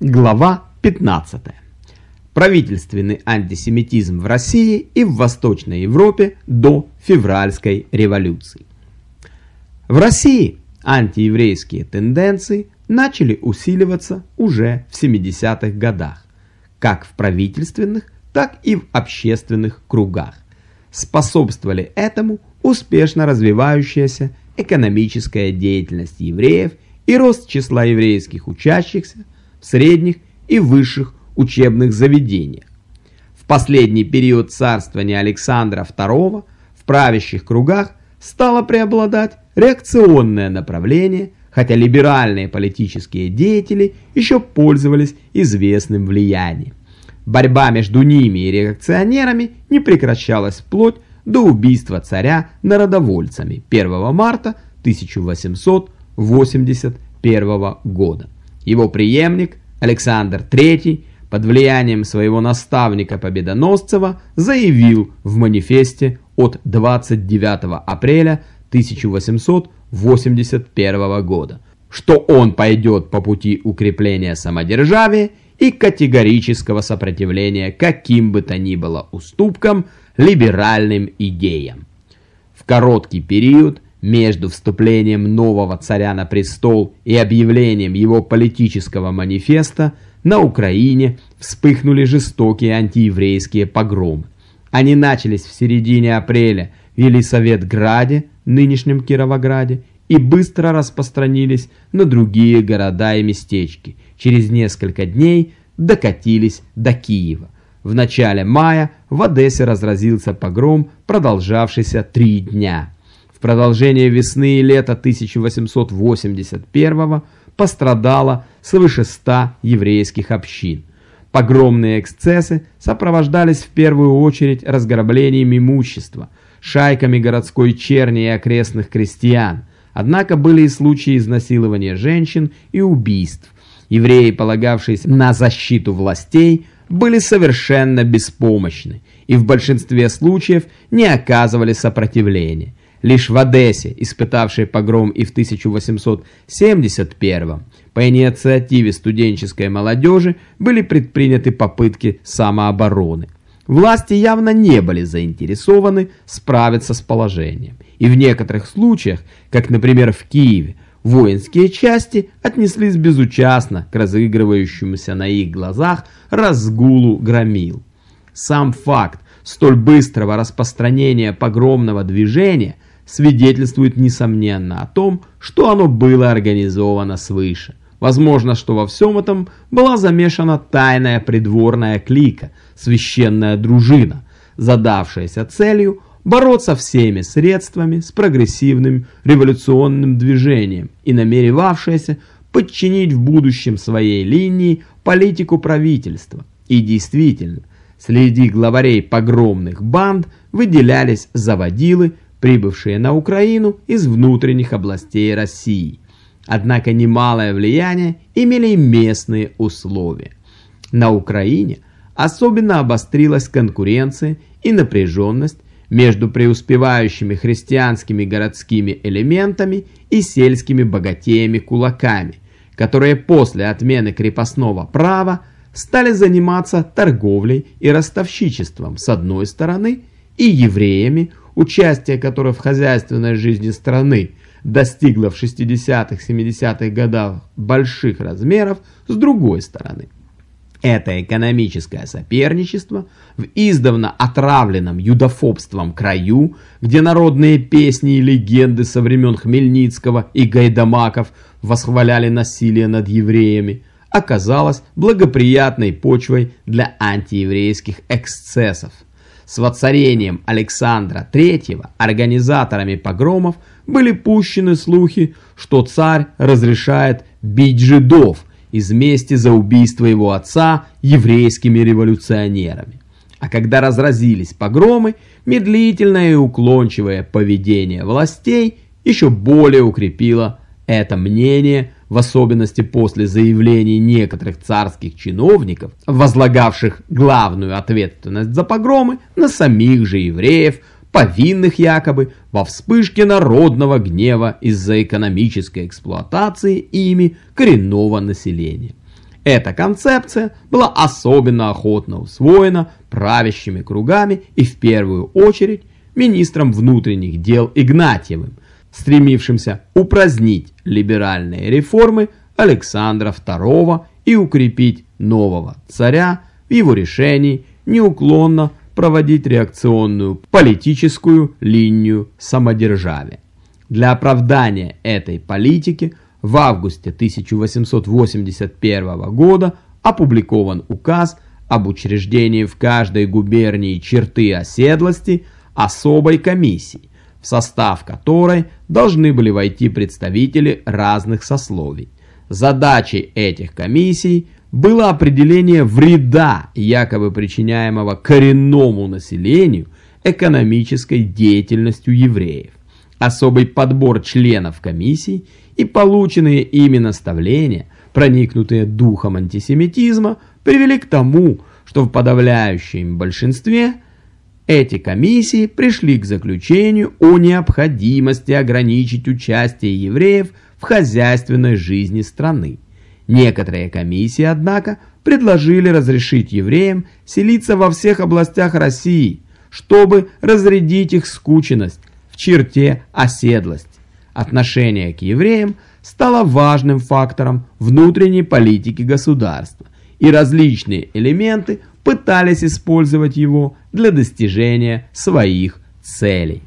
Глава 15. Правительственный антисемитизм в России и в Восточной Европе до февральской революции. В России антиеврейские тенденции начали усиливаться уже в 70-х годах, как в правительственных, так и в общественных кругах. Способствовали этому успешно развивающаяся экономическая деятельность евреев и рост числа еврейских учащихся – средних и высших учебных заведениях. В последний период царствования Александра II в правящих кругах стало преобладать реакционное направление, хотя либеральные политические деятели еще пользовались известным влиянием. Борьба между ними и реакционерами не прекращалась вплоть до убийства царя народовольцами 1 марта 1881 года. Его преемник Александр III под влиянием своего наставника Победоносцева заявил в манифесте от 29 апреля 1881 года, что он пойдет по пути укрепления самодержавия и категорического сопротивления каким бы то ни было уступкам либеральным идеям. В короткий период между вступлением нового царя на престол и объявлением его политического манифеста на Украине вспыхнули жестокие антиеврейские погромы. Они начались в середине апреля в Елисаветграде, нынешнем Кировограде, и быстро распространились на другие города и местечки. Через несколько дней докатились до Киева. В начале мая в Одессе разразился погром, продолжавшийся три дня. В продолжение весны и лета 1881 пострадало свыше 100 еврейских общин. Погромные эксцессы сопровождались в первую очередь разграблением имущества, шайками городской черни и окрестных крестьян. Однако были и случаи изнасилования женщин и убийств. Евреи, полагавшиеся на защиту властей, были совершенно беспомощны и в большинстве случаев не оказывали сопротивления. Лишь в Одессе, испытавшей погром и в 1871 по инициативе студенческой молодежи были предприняты попытки самообороны. Власти явно не были заинтересованы справиться с положением. И в некоторых случаях, как, например, в Киеве, воинские части отнеслись безучастно к разыгрывающемуся на их глазах разгулу громил. Сам факт столь быстрого распространения погромного движения – свидетельствует несомненно о том, что оно было организовано свыше. Возможно, что во всем этом была замешана тайная придворная клика, священная дружина, задавшаяся целью бороться всеми средствами с прогрессивным революционным движением и намеревавшаяся подчинить в будущем своей линии политику правительства. И действительно, среди главарей погромных банд выделялись заводилы, прибывшие на Украину из внутренних областей России. Однако немалое влияние имели и местные условия. На Украине особенно обострилась конкуренция и напряженность между преуспевающими христианскими городскими элементами и сельскими богатеями-кулаками, которые после отмены крепостного права стали заниматься торговлей и ростовщичеством с одной стороны и евреями, участие которое в хозяйственной жизни страны достигло в 60-70-х годах больших размеров, с другой стороны. Это экономическое соперничество в издавна отравленном юдофобством краю, где народные песни и легенды со времен Хмельницкого и Гайдамаков восхваляли насилие над евреями, оказалось благоприятной почвой для антиеврейских эксцессов с воцарением Александра III организаторами погромов были пущены слухи, что царь разрешает бить жидов из мести за убийство его отца еврейскими революционерами. А когда разразились погромы, медлительное и уклончивое поведение властей еще более укрепило это мнение в особенности после заявлений некоторых царских чиновников, возлагавших главную ответственность за погромы на самих же евреев, повинных якобы во вспышке народного гнева из-за экономической эксплуатации ими коренного населения. Эта концепция была особенно охотно усвоена правящими кругами и в первую очередь министром внутренних дел Игнатьевым, стремившимся упразднить либеральные реформы Александра II и укрепить нового царя в его решении неуклонно проводить реакционную политическую линию самодержавия. Для оправдания этой политики в августе 1881 года опубликован указ об учреждении в каждой губернии черты оседлости особой комиссии, в состав которой должны были войти представители разных сословий. Задачей этих комиссий было определение вреда, якобы причиняемого коренному населению экономической деятельностью евреев. Особый подбор членов комиссий и полученные ими наставления, проникнутые духом антисемитизма, привели к тому, что в подавляющем большинстве эти комиссии пришли к заключению о необходимости ограничить участие евреев в хозяйственной жизни страны. Некоторые комиссии, однако, предложили разрешить евреям селиться во всех областях России, чтобы разрядить их скученность в черте оседлости. Отношение к евреям стало важным фактором внутренней политики государства, и различные элементы пытались использовать его для достижения своих целей.